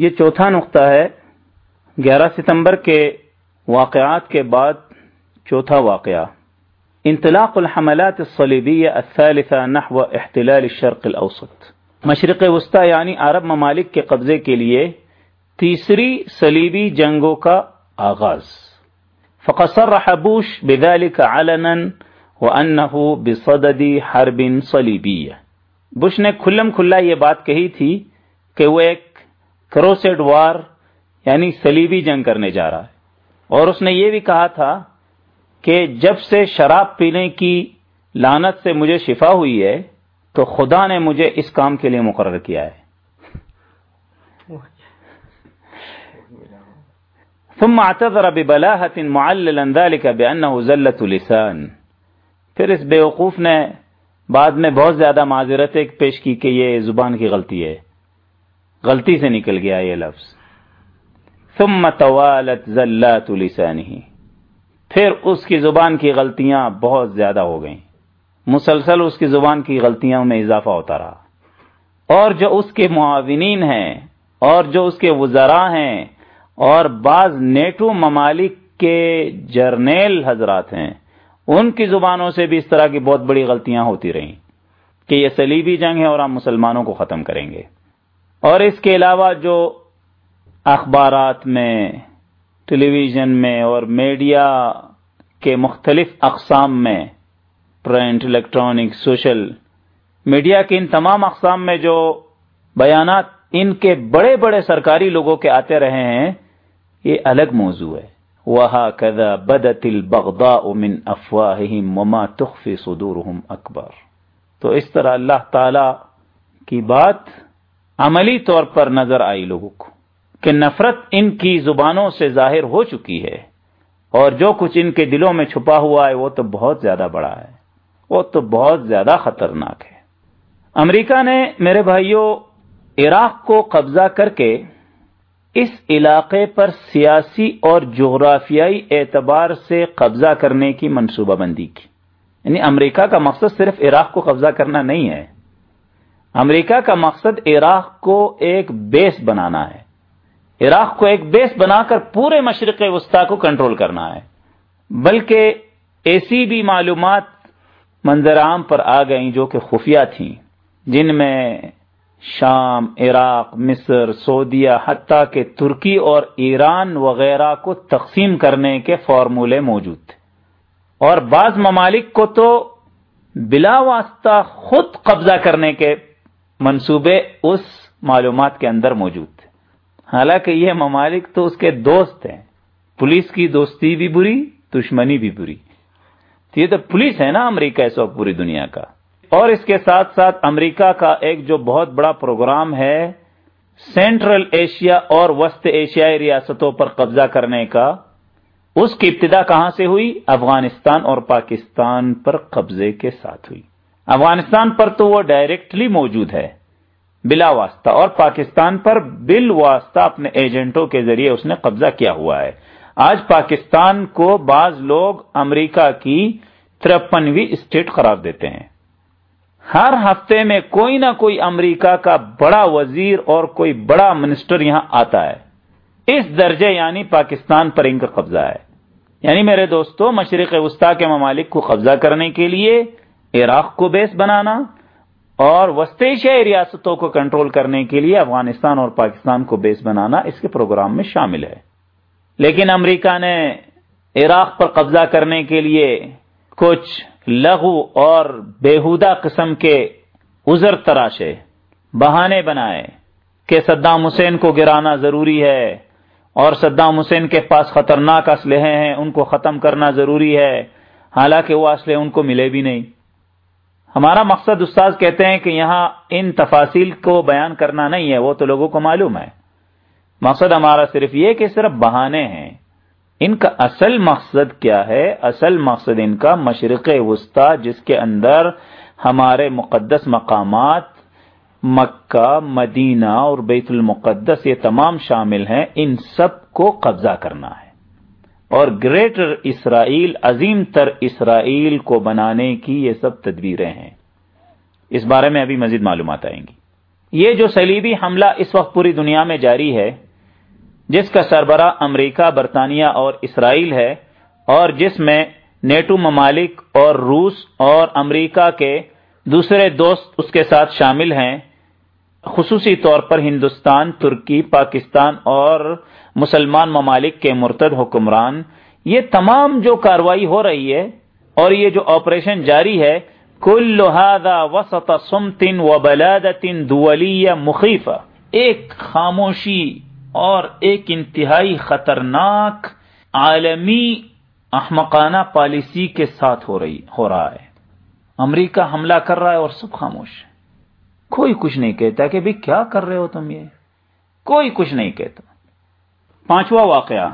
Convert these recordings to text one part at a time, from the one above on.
یہ چوتھا نقطہ ہے، گیارہ ستمبر کے واقعات کے بعد چوتھا واقعہ۔ انطلاق الحملات الصلیبیہ الثالثہ نحو احتلال الشرق الاوسط۔ مشرق وسطی یعنی عرب ممالک کے قبضے کے لیے تیسری صلیبی جنگوں کا آغاز۔ فقصر بوش بذلك علنا وانه بصدد حرب صلیبیہ۔ بش نے کھلم کھلا یہ بات کہی تھی کہ وہ ایک کروسیڈ وار یعنی سلیبی جنگ کرنے جا رہا ہے۔ اور اس نے یہ بھی کہا تھا کہ جب سے شراب پینے کی لانت سے مجھے شفا ہوئی ہے، تو خدا نے مجھے اس کام کے لیے مقرر کیا ہے۔ ثم اعتذر ببلاحة معللا ذلك بأنه زلة لسان۔ پھر اس بیوقوف نے بعد میں بہت زیادہ معذرت پیش کی کہ یہ زبان کی غلطی ہے۔ غلطی سے نکل گیا یہ لفظ۔ ثم توالت زلات لسانه۔ پھر اس کی زبان کی غلطیاں بہت زیادہ ہو گئیں۔ مسلسل اس کی زبان کی غلطیاں میں اضافہ ہوتا رہا۔ اور جو اس کے معاونین ہیں، اور جو اس کے وزراء ہیں، اور بعض نیٹو ممالک کے جرنیل حضرات ہیں، ان کی زبانوں سے بھی اس طرح کی بہت بڑی غلطیاں ہوتی رہیں کہ یہ سلیبی جنگ ہے اور ہم مسلمانوں کو ختم کریں گے۔ اور اس کے علاوہ جو اخبارات میں ٹیلی ویژن میں اور میڈیا کے مختلف اقسام میں، پرنٹ، الیکٹرانک، سوشل میڈیا کے ان تمام اقسام میں جو بیانات ان کے بڑے بڑے سرکاری لوگوں کے آتے رہے ہیں، یہ الگ موضوع ہے۔ وہ کدا بدت البغدا امن افواہم مما تخفی صدورہم اکبر تو اس طرح اللہ تعالی کی بات عملی طور پر نظر آئی لوگوں کو کہ نفرت ان کی زبانوں سے ظاہر ہو چکی ہے اور جو کچھ ان کے دلوں میں چھپا ہوا ہے وہ تو بہت زیادہ بڑا ہے، وہ تو بہت زیادہ خطرناک ہے۔ امریکہ نے میرے بھائیوں عراق کو قبضہ کر کے اس علاقے پر سیاسی اور جغرافیائی اعتبار سے قبضہ کرنے کی منصوبہ بندی کی۔ یعنی امریکہ کا مقصد صرف عراق کو قبضہ کرنا نہیں ہے۔ امریکہ کا مقصد عراق کو ایک بیس بنانا ہے۔ عراق کو ایک بیس بنا کر پورے مشرق وسطی کو کنٹرول کرنا ہے۔ بلکہ ایسی بھی معلومات منظر عام پر آ گئیں جو کہ خفیہ تھیں، جن میں شام، عراق، مصر، سعودیہ، حتیٰ کہ ترکی اور ایران وغیرہ کو تقسیم کرنے کے فارمولے موجود تھے۔ اور بعض ممالک کو تو بلا واسطہ خود قبضہ کرنے کے منصوبے اس معلومات کے اندر موجود تھے۔ حالانکہ یہ ممالک تو اس کے دوست ہیں۔ پولیس کی دوستی بھی بری، دشمنی بھی بری۔ یہ تو پولیس ہے نا امریکہ اس وقت پوری دنیا کا۔ اور اس کے ساتھ ساتھ امریکہ کا ایک جو بہت بڑا پروگرام ہے، سینٹرل ایشیا اور وسط ایشیائی ریاستوں پر قبضہ کرنے کا، اس کی ابتدا کہاں سے ہوئی؟ افغانستان اور پاکستان پر قبضے کے ساتھ ہوئی۔ افغانستان پر تو وہ ڈائریکٹلی موجود ہے، بلا واسطہ، اور پاکستان پر بل واسطہ اپنے ایجنٹوں کے ذریعے اس نے قبضہ کیا ہوا ہے۔ آج پاکستان کو بعض لوگ امریکہ کی ترپنوی اسٹیٹ قرار دیتے ہیں۔ ہر ہفتے میں کوئی نہ کوئی امریکہ کا بڑا وزیر اور کوئی بڑا منسٹر یہاں آتا ہے۔ اس درجے یعنی پاکستان پر ان کا قبضہ ہے۔ یعنی میرے دوستو، مشرق وسطی کے ممالک کو قبضہ کرنے کے لیے عراق کو بیس بنانا اور وسط ایشیائی ریاستوں کو کنٹرول کرنے کے لیے افغانستان اور پاکستان کو بیس بنانا اس کے پروگرام میں شامل ہے۔ لیکن امریکہ نے عراق پر قبضہ کرنے کے لیے کچھ لغو اور بےحودہ قسم کے ازر تراشے بہانے بنائے کہ صدام حسین کو گرانا ضروری ہے اور صدام حسین کے پاس خطرناک اسلحے ہیں، ان کو ختم کرنا ضروری ہے۔ حالانکہ وہ اسلحے ان کو ملے بھی نہیں۔ ہمارا مقصد استاذ کہتے ہیں کہ یہاں ان تفاصیل کو بیان کرنا نہیں ہے، وہ تو لوگوں کو معلوم ہے۔ مقصد ہمارا صرف یہ کہ صرف بہانے ہیں۔ ان کا اصل مقصد کیا ہے؟ اصل مقصد ان کا مشرق وسطی، جس کے اندر ہمارے مقدس مقامات، مکہ، مدینہ اور بیت المقدس، یہ تمام شامل ہیں، ان سب کو قبضہ کرنا ہے۔ اور گریٹر اسرائیل، عظیم تر اسرائیل کو بنانے کی یہ سب تدبیریں ہیں۔ اس بارے میں ابھی مزید معلومات آئیں گی۔ یہ جو سلیبی حملہ اس وقت پوری دنیا میں جاری ہے، جس کا سربراہ امریکہ، برطانیہ اور اسرائیل ہے، اور جس میں نیٹو ممالک اور روس اور امریکہ کے دوسرے دوست اس کے ساتھ شامل ہیں خصوصی طور پر ہندوستان، ترکی، پاکستان اور مسلمان ممالک کے مرتد حکمران، یہ تمام جو کاروائی ہو رہی ہے اور یہ جو آپریشن جاری ہے، کل وسط سمتن و بلادتن دولی مخیف ایک خاموشی اور ایک انتہائی خطرناک عالمی احمقانہ پالیسی کے ساتھ ہو رہی، ہو رہا ہے۔ امریکہ حملہ کر رہا ہے اور سب خاموش ہے کوئی کچھ نہیں کہتا کہ بھی کیا کر رہے ہو تم یہ؟ کوئی کچھ نہیں کہتا۔ پانچواں واقعہ،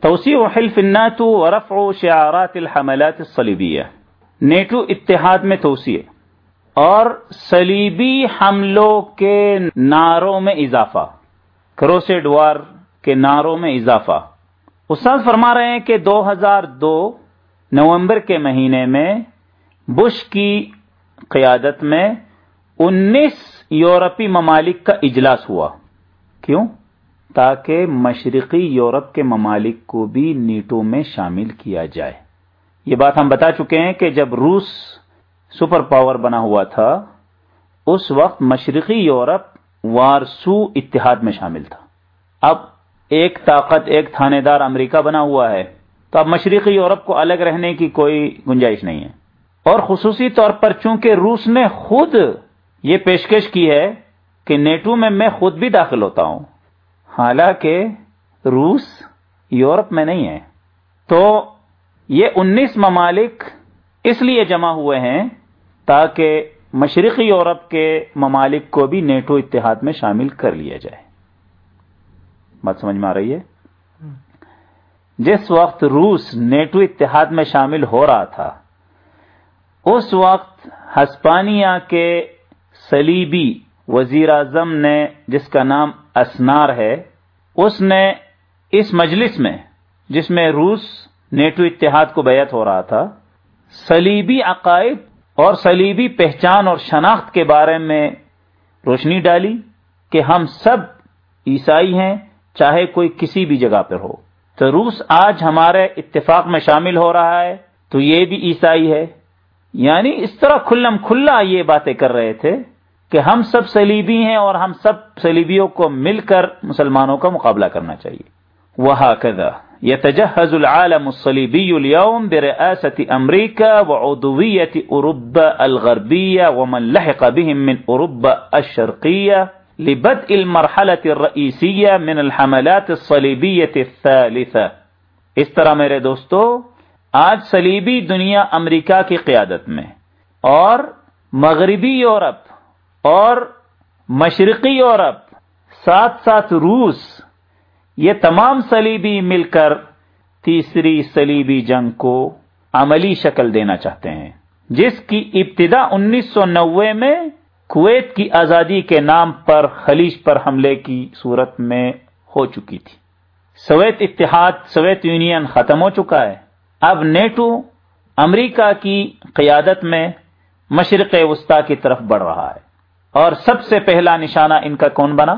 توسیع حلف الناتو ورفع شعارات الحملات الصلیبیہ۔ نیٹو اتحاد میں توسیع، اور صلیبی حملوں کے نعروں میں اضافہ۔ کروسیڈ وار کے نعروں میں اضافہ۔ استاد فرما رہے ہیں کہ دو ہزار دو نومبر کے مہینے میں بش کی قیادت میں انیس یورپی ممالک کا اجلاس ہوا۔ کیوں؟ تاکہ مشرقی یورپ کے ممالک کو بھی نیٹو میں شامل کیا جائے۔ یہ بات ہم بتا چکے ہیں کہ جب روس سپر پاور بنا ہوا تھا، اس وقت مشرقی یورپ وارسو اتحاد میں شامل تھا۔ اب ایک طاقت، ایک تھانے دار امریکہ بنا ہوا ہے۔ تو اب مشرقی یورپ کو الگ رہنے کی کوئی گنجائش نہیں ہے۔ اور خصوصی طور پر چونکہ روس نے خود یہ پیشکش کی ہے کہ نیٹو میں میں خود بھی داخل ہوتا ہوں۔ حالانکہ روس یورپ میں نہیں ہے۔ تو یہ انیس ممالک اس لیے جمع ہوئے ہیں تاکہ مشرقی یورپ کے ممالک کو بھی نیٹو اتحاد میں شامل کر لیا جائے۔ بات سمجھ میں آ رہی ہے؟ جس وقت روس نیٹو اتحاد میں شامل ہو رہا تھا، اس وقت ہسپانیہ کے سلیبی، وزیر اعظم نے جس کا نام اسنار ہے، اس نے اس مجلس میں، جس میں روس نیٹو اتحاد کو بیعت ہو رہا تھا، سلیبی عقائد اور سلیبی پہچان اور شناخت کے بارے میں روشنی ڈالی کہ ہم سب عیسائی ہیں، چاہے کوئی کسی بھی جگہ پر ہو۔ تو روس آج ہمارے اتفاق میں شامل ہو رہا ہے، تو یہ بھی عیسائی ہے۔ یعنی اس طرح کھلم کھلا یہ باتیں کر رہے تھے کہ ہم سب سلیبی ہیں اور ہم سب سلیبیوں کو مل کر مسلمانوں کا مقابلہ کرنا چاہیے۔ وہ کدا يتجهز العالم الصليبي اليوم برئاسة أمريكا وعضوية أوروبا الغربية ومن لحق بهم من أوروبا الشرقية لبدء المرحلة الرئيسية من الحملات الصليبية الثالثة۔ اس طرح میرے دوستو آج صلیبی دنیا امریکہ کی قیادت میں، اور مغربی یورپ، اور مشرقی یورپ، ساتھ ساتھ روس، یہ تمام صلیبی مل کر تیسری صلیبی جنگ کو عملی شکل دینا چاہتے ہیں، جس کی ابتدا انیس سو نوے میں کویت کی آزادی کے نام پر خلیج پر حملے کی صورت میں ہو چکی تھی۔ سویت اتحاد سویت یونین ختم ہو چکا ہے۔ اب نیٹو امریکہ کی قیادت میں مشرق وسطی کی طرف بڑھ رہا ہے اور سب سے پہلا نشانہ ان کا کون بنا؟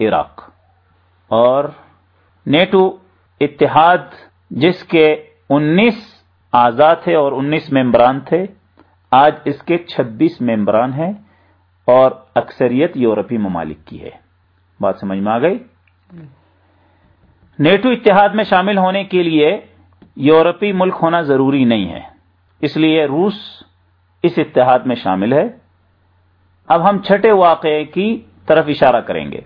عراق۔ اور نیٹو اتحاد جس کے انیس آزاد تھے اور انیس ممبران تھے آج اس کے چھبیس ممبران ہیں اور اکثریت یورپی ممالک کی ہے۔ بات سمجھ میں آ گئی؟ نیٹو اتحاد میں شامل ہونے کے لیے یورپی ملک ہونا ضروری نہیں ہے۔ اس لیے روس اس اتحاد میں شامل ہے۔ اب ہم چھٹے واقعے کی طرف اشارہ کریں گے۔